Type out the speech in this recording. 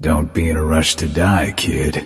Don't be in a rush to die, kid.